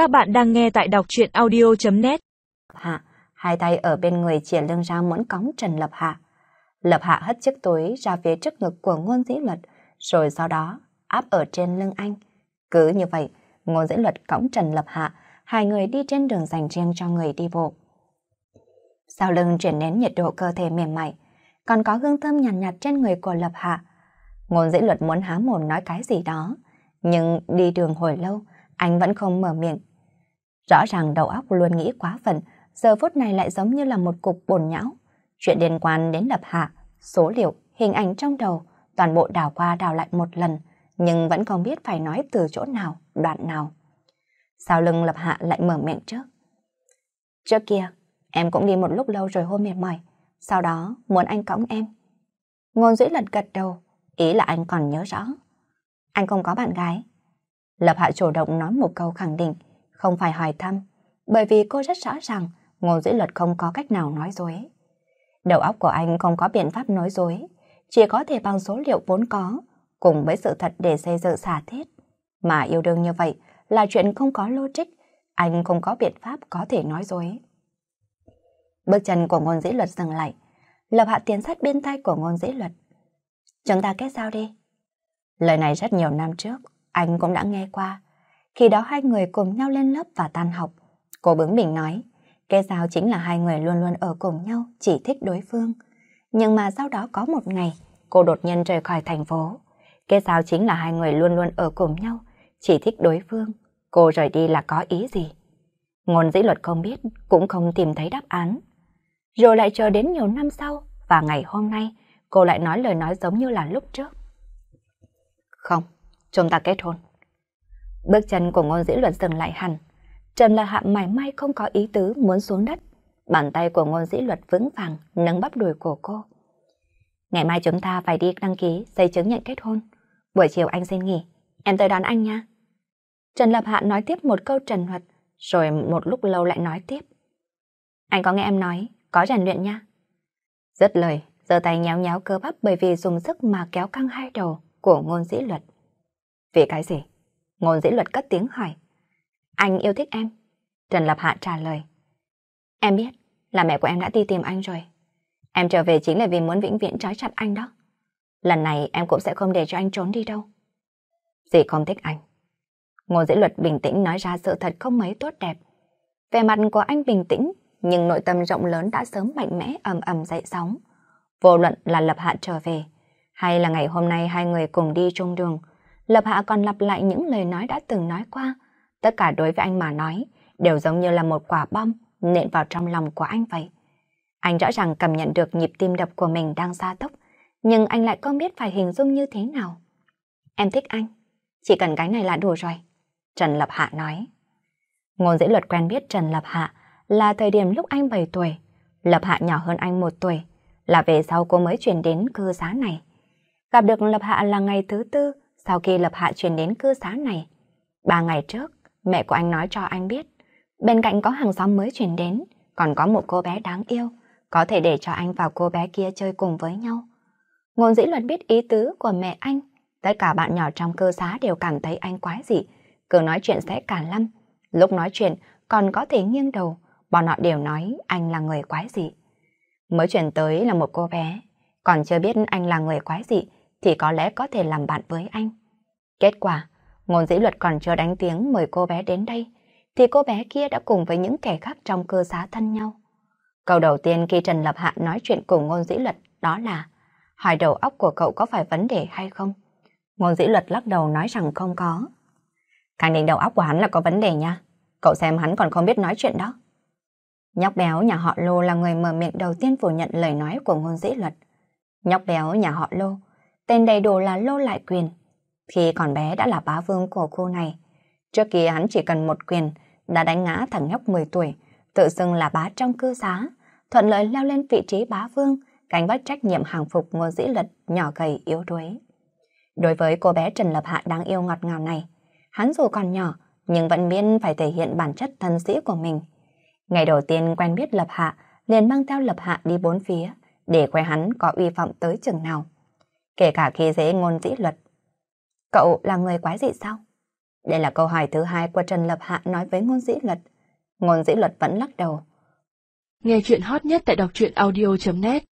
Các bạn đang nghe tại đọc chuyện audio.net Hạ, hai tay ở bên người chìa lưng ra muốn cõng Trần Lập Hạ. Lập Hạ hất chiếc túi ra phía trước ngực của ngôn dĩ luật, rồi sau đó áp ở trên lưng anh. Cứ như vậy, ngôn dĩ luật cõng Trần Lập Hạ, hai người đi trên đường dành riêng cho người đi bộ. Sau lưng chuyển đến nhiệt độ cơ thể mềm mại, còn có hương thơm nhàn nhạt, nhạt trên người của Lập Hạ. Ngôn dĩ luật muốn há mồm nói cái gì đó, nhưng đi đường hồi lâu, anh vẫn không mở miệng. Rõ ràng đầu óc luôn nghĩ quá phận, giờ phút này lại giống như là một cục bồn nhão. Chuyện liên quan đến Lập Hạ, số liệu, hình ảnh trong đầu, toàn bộ đào qua đào lại một lần, nhưng vẫn không biết phải nói từ chỗ nào, đoạn nào. Sau lưng Lập Hạ lại mở miệng trước. Trước kia, em cũng đi một lúc lâu rồi hôn mệt mỏi, sau đó muốn anh cõng em. Ngôn dĩ lật gật đầu, ý là anh còn nhớ rõ. Anh không có bạn gái. Lập Hạ chủ động nói một câu khẳng định, không phải hỏi thăm, bởi vì cô rất rõ ràng ngôn dĩ luật không có cách nào nói dối. Đầu óc của anh không có biện pháp nói dối, chỉ có thể bằng số liệu vốn có, cùng với sự thật để xây dựng xả thiết. Mà yêu đương như vậy là chuyện không có logic, anh không có biện pháp có thể nói dối. Bước chân của ngôn dĩ luật dừng lại, Lập Hạ tiến sát bên tay của ngôn dĩ luật. Chúng ta kết giao đi. Lời này rất nhiều năm trước, anh cũng đã nghe qua. Khi đó hai người cùng nhau lên lớp và tan học. Cô bướng mình nói, kết giao chính là hai người luôn luôn ở cùng nhau, chỉ thích đối phương. Nhưng mà sau đó có một ngày, cô đột nhiên rời khỏi thành phố. Kết giao chính là hai người luôn luôn ở cùng nhau, chỉ thích đối phương. Cô rời đi là có ý gì? Ngôn dĩ luật không biết, cũng không tìm thấy đáp án. Rồi lại chờ đến nhiều năm sau, và ngày hôm nay, cô lại nói lời nói giống như là lúc trước. Không, chúng ta kết hôn. Bước chân của ngôn dĩ luật dừng lại hẳn. Trần lạc hạ mảy may không có ý tứ muốn xuống đất. Bàn tay của ngôn dĩ luật vững vàng nâng bắp đùi của cô. Ngày mai chúng ta phải đi đăng ký giấy chứng nhận kết hôn. Buổi chiều anh xin nghỉ. Em tới đón anh nha. Trần Lập Hạ nói tiếp một câu trần thuật, rồi một lúc lâu lại nói tiếp. Anh có nghe em nói, có rèn luyện nha. Rất lời, giơ tay nhéo nhéo cơ bắp bởi vì dùng sức mà kéo căng hai đầu của ngôn dĩ luật. Vì cái gì? Ngôn dĩ luật cất tiếng hỏi. Anh yêu thích em. Trần Lập Hạ trả lời. Em biết là mẹ của em đã đi tìm anh rồi. Em trở về chính là vì muốn vĩnh viễn trói chặt anh đó. Lần này em cũng sẽ không để cho anh trốn đi đâu. Dì không thích anh. Ngôn dĩ luật bình tĩnh nói ra sự thật không mấy tốt đẹp. Về mặt của anh bình tĩnh, nhưng nội tâm rộng lớn đã sớm mạnh mẽ ầm ầm dậy sóng. Vô luận là Lập Hạ trở về, hay là ngày hôm nay hai người cùng đi chung đường, Lập Hạ còn lặp lại những lời nói đã từng nói qua. Tất cả đối với anh mà nói, đều giống như là một quả bom nện vào trong lòng của anh vậy. Anh rõ ràng cảm nhận được nhịp tim đập của mình đang gia tốc, nhưng anh lại không biết phải hình dung như thế nào. Em thích anh, chỉ cần cái này là đủ rồi. Trần Lập Hạ nói. Ngôn dĩ luật quen biết Trần Lập Hạ là thời điểm lúc anh 7 tuổi. Lập Hạ nhỏ hơn anh 1 tuổi, là về sau cô mới chuyển đến cư xá này. Gặp được Lập Hạ là ngày thứ tư sau khi Lập Hạ chuyển đến cư xá này. Ba ngày trước, mẹ của anh nói cho anh biết, bên cạnh có hàng xóm mới chuyển đến, còn có một cô bé đáng yêu, có thể để cho anh và cô bé kia chơi cùng với nhau. Ngôn dĩ luật biết ý tứ của mẹ anh, tất cả bạn nhỏ trong cư xá đều cảm thấy anh quái dị, cứ nói chuyện sẽ cả lâm. Lúc nói chuyện còn có thể nghiêng đầu, bọn họ đều nói anh là người quái dị. Mới chuyển tới là một cô bé, còn chưa biết anh là người quái dị thì có lẽ có thể làm bạn với anh. Kết quả, ngôn dĩ luật còn chưa đánh tiếng mời cô bé đến đây, thì cô bé kia đã cùng với những kẻ khác trong cơ xá thân nhau. Câu đầu tiên khi Trần Lập Hạ nói chuyện cùng ngôn dĩ luật đó là hỏi đầu óc của cậu có phải vấn đề hay không? Ngôn dĩ luật lắc đầu nói rằng không có. Khẳng định đầu óc của hắn là có vấn đề nha. Cậu xem hắn còn không biết nói chuyện đó. Nhóc béo nhà họ Lô là người mở miệng đầu tiên phủ nhận lời nói của ngôn dĩ luật. Nhóc béo nhà họ Lô, tên đầy đủ là Lô Lại Quyền. Khi còn bé đã là bá vương của khu này. Trước kia hắn chỉ cần một quyền đã đánh ngã thằng nhóc 10 tuổi, tự xưng là bá trong cư xá, thuận lợi leo lên vị trí bá vương, cánh vác trách nhiệm hàng phục ngô dĩ lật nhỏ gầy yếu đuối. Đối với cô bé Trần Lập Hạ đáng yêu ngọt ngào này, hắn dù còn nhỏ nhưng vẫn biết phải thể hiện bản chất thân sĩ của mình. Ngày đầu tiên quen biết Lập Hạ, liền mang theo Lập Hạ đi bốn phía, để khoe hắn có uy vọng tới chừng nào. Kể cả khi dễ ngôn dĩ luật. Cậu là người quái dị sao? Đây là câu hỏi thứ hai của Trần Lập Hạ nói với ngôn dĩ luật. Ngôn dĩ luật vẫn lắc đầu. Nghe chuyện hot nhất tại đọc truyện audio.net